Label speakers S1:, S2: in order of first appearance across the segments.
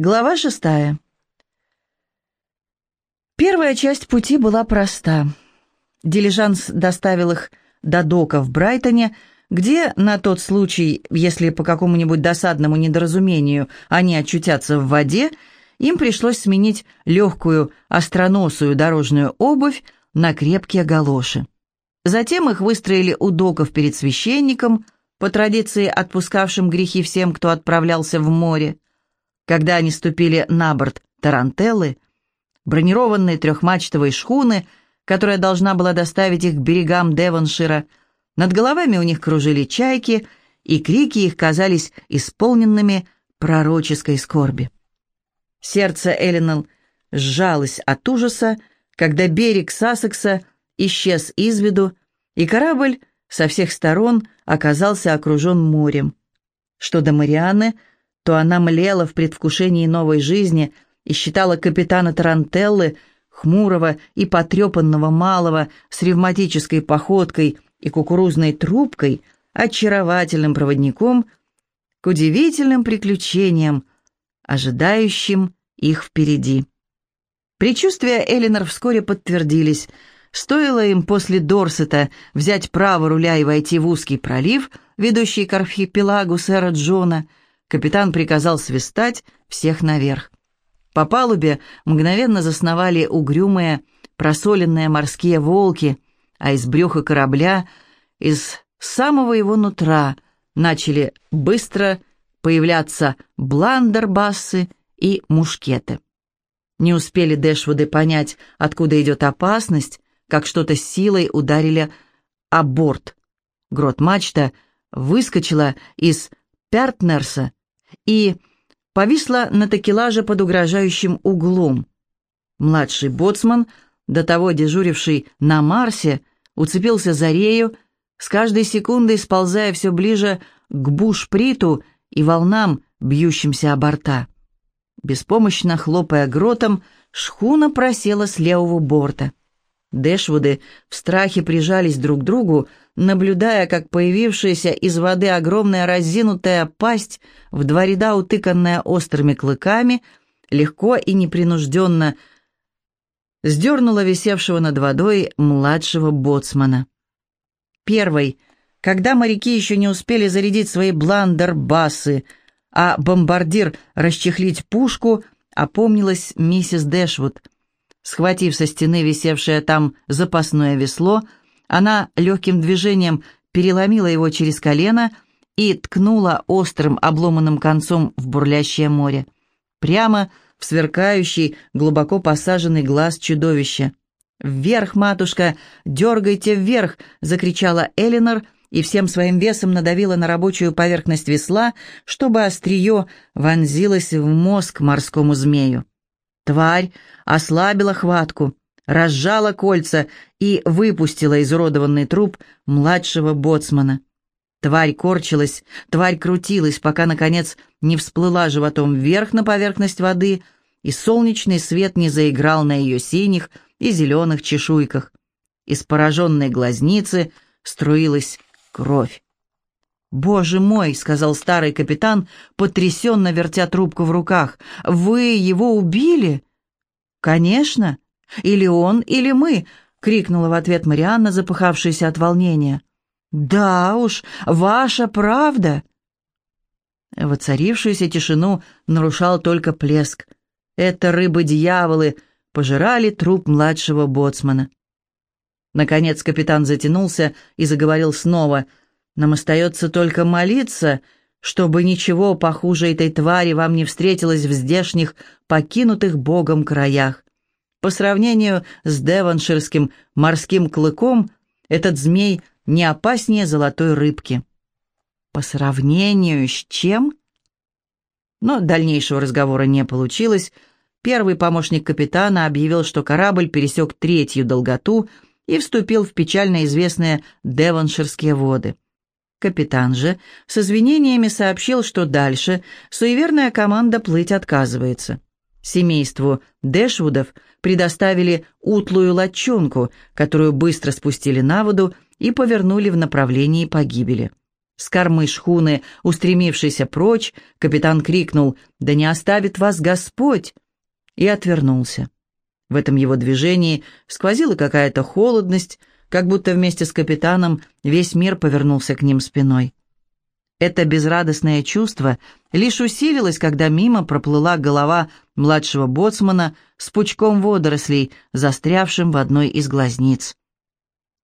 S1: Глава шестая. Первая часть пути была проста. Дилижанс доставил их до дока в Брайтоне, где, на тот случай, если по какому-нибудь досадному недоразумению они очутятся в воде, им пришлось сменить легкую остроносую дорожную обувь на крепкие галоши. Затем их выстроили у доков перед священником, по традиции отпускавшим грехи всем, кто отправлялся в море. Когда они ступили на борт Тарантеллы, бронированной трехмачтовой шхуны, которая должна была доставить их к берегам Девоншира, над головами у них кружили чайки, и крики их казались исполненными пророческой скорби. Сердце Эллинел сжалось от ужаса, когда берег Сассекса исчез из виду, и корабль со всех сторон оказался окружен морем. Что до Марианы, то она млела в предвкушении новой жизни и считала капитана Тарантеллы, хмурого и потрепанного малого, с ревматической походкой и кукурузной трубкой, очаровательным проводником к удивительным приключениям, ожидающим их впереди. Предчувствия Элинор вскоре подтвердились. Стоило им после Дорсета взять право руля и войти в узкий пролив, ведущий к архипелагу сэра Джона — Капитан приказал свистать всех наверх. По палубе мгновенно засновали угрюмые, просоленные морские волки, а из брюха корабля, из самого его нутра, начали быстро появляться бландербассы и мушкеты. Не успели Дэшвуды понять, откуда идет опасность, как что-то силой ударили о борт. Грот-мачта выскочила из Пертнерса и повисла на такелаже под угрожающим углом. Младший боцман, до того дежуривший на Марсе, уцепился за рею, с каждой секундой сползая все ближе к бушприту и волнам, бьющимся о борта. Беспомощно хлопая гротом, шхуна просела с левого борта. Дэшвуды в страхе прижались друг к другу, наблюдая, как появившаяся из воды огромная разинутая пасть, в два ряда утыканная острыми клыками, легко и непринужденно сдернула висевшего над водой младшего боцмана. Первый, когда моряки еще не успели зарядить свои бландер-басы, а бомбардир расчехлить пушку, опомнилась миссис Дэшвуд. Схватив со стены висевшее там запасное весло, она легким движением переломила его через колено и ткнула острым обломанным концом в бурлящее море. Прямо в сверкающий, глубоко посаженный глаз чудовища. «Вверх, матушка! Дергайте вверх!» — закричала Элинор и всем своим весом надавила на рабочую поверхность весла, чтобы острие вонзилось в мозг морскому змею. Тварь ослабила хватку, разжала кольца и выпустила изуродованный труп младшего боцмана. Тварь корчилась, тварь крутилась, пока, наконец, не всплыла животом вверх на поверхность воды, и солнечный свет не заиграл на ее синих и зеленых чешуйках. Из пораженной глазницы струилась кровь. «Боже мой!» — сказал старый капитан, потрясенно вертя трубку в руках. «Вы его убили?» «Конечно!» «Или он, или мы!» — крикнула в ответ Марианна, запыхавшаяся от волнения. «Да уж, ваша правда!» Воцарившуюся тишину нарушал только плеск. Это рыбы-дьяволы пожирали труп младшего боцмана. Наконец капитан затянулся и заговорил снова. «Нам остается только молиться, чтобы ничего похуже этой твари вам не встретилось в здешних, покинутых Богом краях. По сравнению с девонширским морским клыком, этот змей не опаснее золотой рыбки. По сравнению с чем? Но дальнейшего разговора не получилось. Первый помощник капитана объявил, что корабль пересек третью долготу и вступил в печально известные девонширские воды. Капитан же с извинениями сообщил, что дальше суеверная команда плыть отказывается. Семейству Дэшвудов предоставили утлую лодчонку, которую быстро спустили на воду и повернули в направлении погибели. С кормы шхуны, устремившейся прочь, капитан крикнул «Да не оставит вас Господь!» и отвернулся. В этом его движении сквозила какая-то холодность, как будто вместе с капитаном весь мир повернулся к ним спиной. Это безрадостное чувство лишь усилилось, когда мимо проплыла голова младшего боцмана с пучком водорослей, застрявшим в одной из глазниц.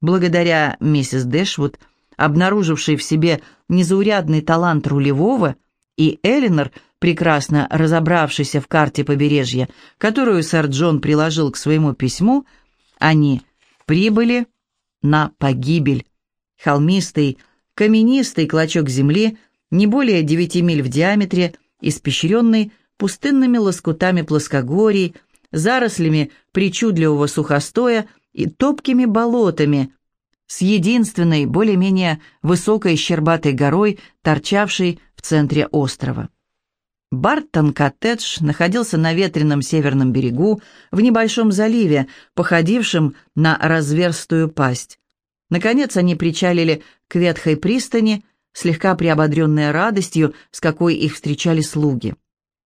S1: Благодаря миссис Дэшвуд, обнаружившей в себе незаурядный талант рулевого, и Элинор, прекрасно разобравшейся в карте побережья, которую сэр Джон приложил к своему письму, они прибыли на погибель. Холмистый, каменистый клочок земли, не более девяти миль в диаметре, испещренный пустынными лоскутами плоскогорий, зарослями причудливого сухостоя и топкими болотами, с единственной, более-менее высокой щербатой горой, торчавшей в центре острова. Бартон-коттедж находился на ветреном северном берегу, в небольшом заливе, походившем на разверстую пасть. Наконец они причалили к ветхой пристани, слегка приободренные радостью, с какой их встречали слуги.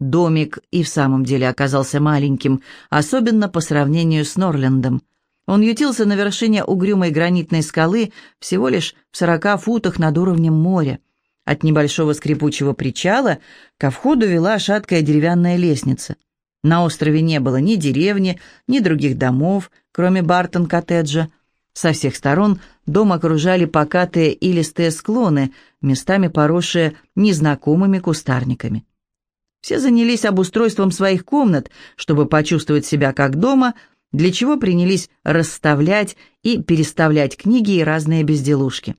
S1: Домик и в самом деле оказался маленьким, особенно по сравнению с Норлендом. Он ютился на вершине угрюмой гранитной скалы всего лишь в сорока футах над уровнем моря. От небольшого скрипучего причала ко входу вела шаткая деревянная лестница. На острове не было ни деревни, ни других домов, кроме Бартон-коттеджа. Со всех сторон дом окружали покатые и листые склоны, местами поросшие незнакомыми кустарниками. Все занялись обустройством своих комнат, чтобы почувствовать себя как дома, для чего принялись расставлять и переставлять книги и разные безделушки.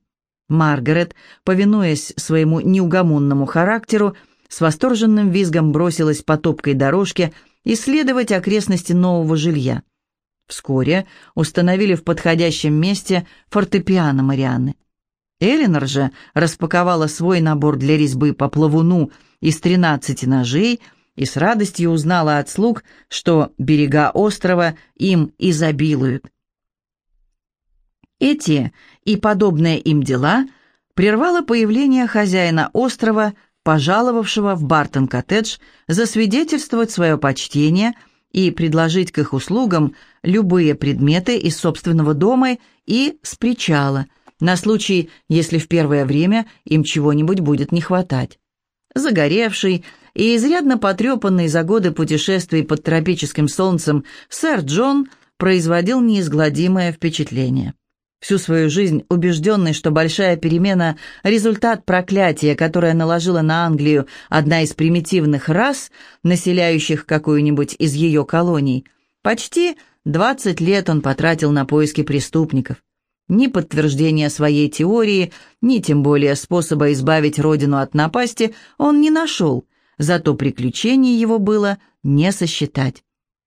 S1: Маргарет, повинуясь своему неугомонному характеру, с восторженным визгом бросилась по топкой дорожке исследовать окрестности нового жилья. Вскоре установили в подходящем месте фортепиано Марианны. Элинор же распаковала свой набор для резьбы по плавуну из тринадцати ножей и с радостью узнала от слуг, что берега острова им изобилуют. Эти и подобные им дела прервало появление хозяина острова, пожаловавшего в Бартон-коттедж засвидетельствовать свое почтение и предложить к их услугам любые предметы из собственного дома и с причала, на случай, если в первое время им чего-нибудь будет не хватать. Загоревший и изрядно потрепанный за годы путешествий под тропическим солнцем сэр Джон производил неизгладимое впечатление. Всю свою жизнь убежденный, что большая перемена – результат проклятия, которое наложила на Англию одна из примитивных рас, населяющих какую-нибудь из ее колоний, почти 20 лет он потратил на поиски преступников. Ни подтверждения своей теории, ни тем более способа избавить родину от напасти он не нашел, зато приключений его было не сосчитать.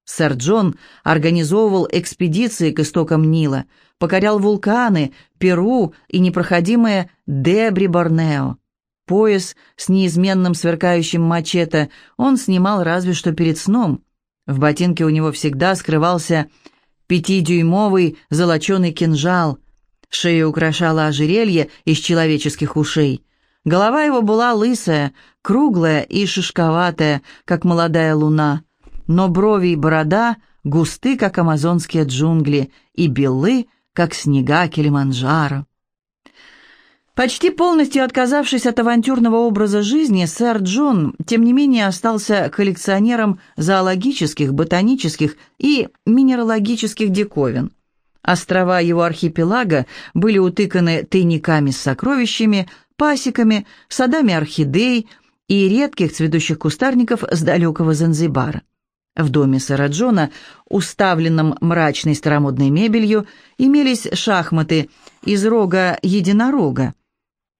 S1: Сэр Джон организовывал экспедиции к истокам Нила, покорял вулканы, Перу и непроходимые дебри Борнео. Пояс с неизменным сверкающим мачете он снимал разве что перед сном. В ботинке у него всегда скрывался пятидюймовый золоченый кинжал. Шею украшало ожерелье из человеческих ушей. Голова его была лысая, круглая и шишковатая, как молодая луна но брови и борода густы, как амазонские джунгли, и белы, как снега Килиманджаро. Почти полностью отказавшись от авантюрного образа жизни, сэр Джон, тем не менее, остался коллекционером зоологических, ботанических и минералогических диковин. Острова его архипелага были утыканы тайниками с сокровищами, пасеками, садами орхидей и редких цветущих кустарников с далекого Занзибара. В доме сэра Джона, уставленном мрачной старомодной мебелью, имелись шахматы из рога единорога,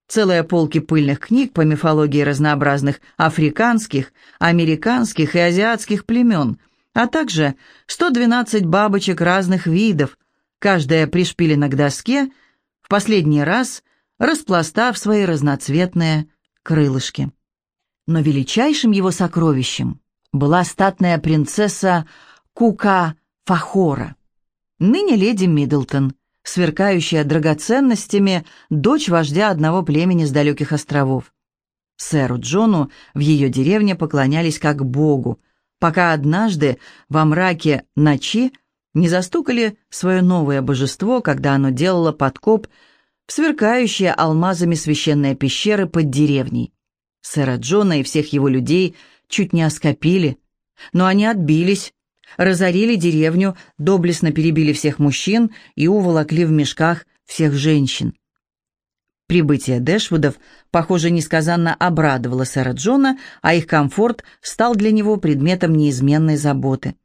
S1: целые полки пыльных книг по мифологии разнообразных африканских, американских и азиатских племен, а также 112 бабочек разных видов, каждая пришпилена к доске, в последний раз распластав свои разноцветные крылышки. Но величайшим его сокровищем была статная принцесса Кука Фахора, ныне леди Миддлтон, сверкающая драгоценностями, дочь вождя одного племени с далеких островов. Сэру Джону в ее деревне поклонялись как богу, пока однажды во мраке ночи не застукали свое новое божество, когда оно делало подкоп в сверкающие алмазами священные пещеры под деревней. Сэра Джона и всех его людей чуть не оскопили, но они отбились, разорили деревню, доблестно перебили всех мужчин и уволокли в мешках всех женщин. Прибытие Дэшвудов, похоже, несказанно обрадовало сэра Джона, а их комфорт стал для него предметом неизменной заботы.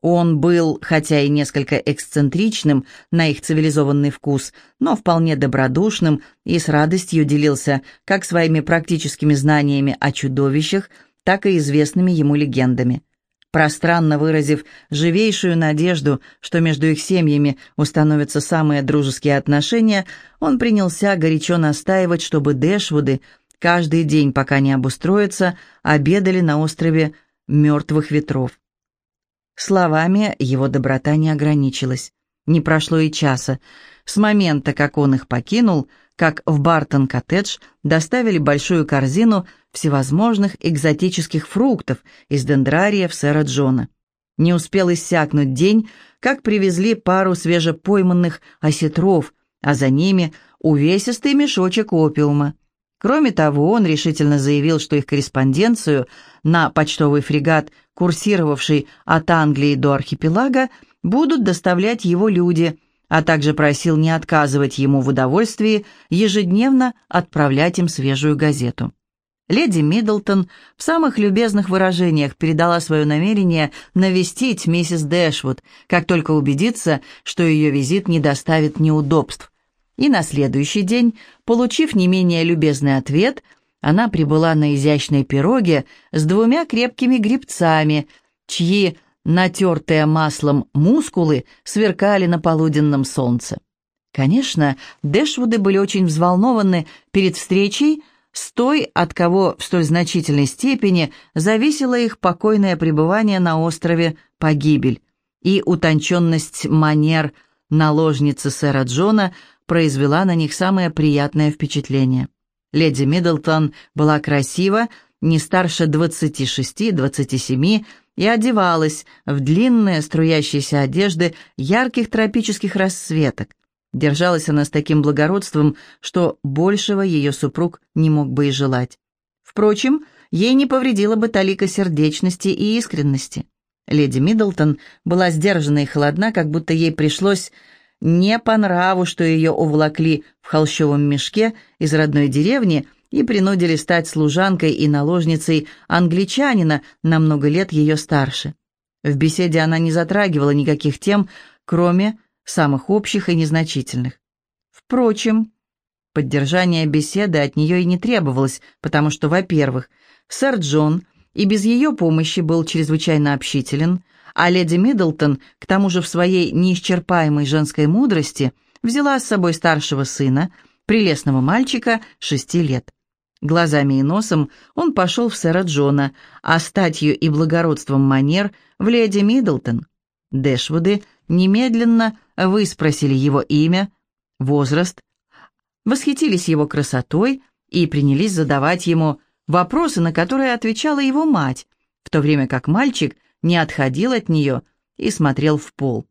S1: Он был, хотя и несколько эксцентричным на их цивилизованный вкус, но вполне добродушным и с радостью делился как своими практическими знаниями о чудовищах, так и известными ему легендами. Пространно выразив живейшую надежду, что между их семьями установятся самые дружеские отношения, он принялся горячо настаивать, чтобы Дэшвуды каждый день, пока не обустроятся, обедали на острове Мертвых Ветров. Словами его доброта не ограничилась. Не прошло и часа. С момента, как он их покинул, как в Бартон-коттедж доставили большую корзину всевозможных экзотических фруктов из дендрариев сэра Джона. Не успел иссякнуть день, как привезли пару свежепойманных осетров, а за ними увесистый мешочек опиума. Кроме того, он решительно заявил, что их корреспонденцию на почтовый фрегат, курсировавший от Англии до архипелага, будут доставлять его люди, а также просил не отказывать ему в удовольствии ежедневно отправлять им свежую газету. Леди Миддлтон в самых любезных выражениях передала свое намерение навестить миссис Дэшвуд, как только убедится, что ее визит не доставит неудобств, и на следующий день, получив не менее любезный ответ, она прибыла на изящной пироге с двумя крепкими грибцами, чьи натертые маслом мускулы сверкали на полуденном солнце. Конечно, Дэшвуды были очень взволнованы перед встречей с той, от кого в столь значительной степени зависело их покойное пребывание на острове погибель, и утонченность манер наложницы сэра Джона – произвела на них самое приятное впечатление. Леди Миддлтон была красива, не старше 26-27, и одевалась в длинные струящиеся одежды ярких тропических расцветок. Держалась она с таким благородством, что большего ее супруг не мог бы и желать. Впрочем, ей не повредила бы талика сердечности и искренности. Леди Миддлтон была сдержана и холодна, как будто ей пришлось не по нраву, что ее уволокли в холщовом мешке из родной деревни и принудили стать служанкой и наложницей англичанина на много лет ее старше. В беседе она не затрагивала никаких тем, кроме самых общих и незначительных. Впрочем, поддержание беседы от нее и не требовалось, потому что, во-первых, сэр Джон и без ее помощи был чрезвычайно общителен, а леди Миддлтон, к тому же в своей неисчерпаемой женской мудрости, взяла с собой старшего сына, прелестного мальчика шести лет. Глазами и носом он пошел в сэра Джона, а статью и благородством манер в леди Миддлтон. Дэшвуды немедленно выспросили его имя, возраст, восхитились его красотой и принялись задавать ему вопросы, на которые отвечала его мать, в то время как мальчик не отходил от нее и смотрел в пол.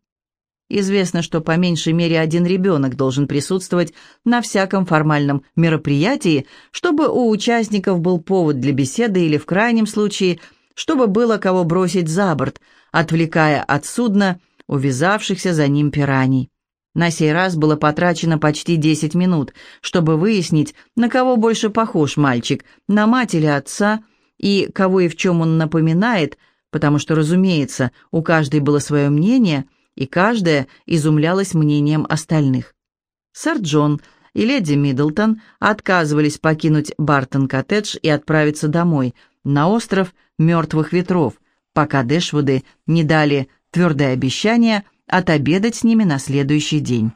S1: Известно, что по меньшей мере один ребенок должен присутствовать на всяком формальном мероприятии, чтобы у участников был повод для беседы или, в крайнем случае, чтобы было кого бросить за борт, отвлекая от судна увязавшихся за ним пираний. На сей раз было потрачено почти 10 минут, чтобы выяснить, на кого больше похож мальчик, на мать или отца, и кого и в чем он напоминает – потому что, разумеется, у каждой было свое мнение, и каждая изумлялась мнением остальных. Сэр Джон и леди Миддлтон отказывались покинуть Бартон-коттедж и отправиться домой, на остров Мертвых Ветров, пока Дэшвуды не дали твердое обещание отобедать с ними на следующий день.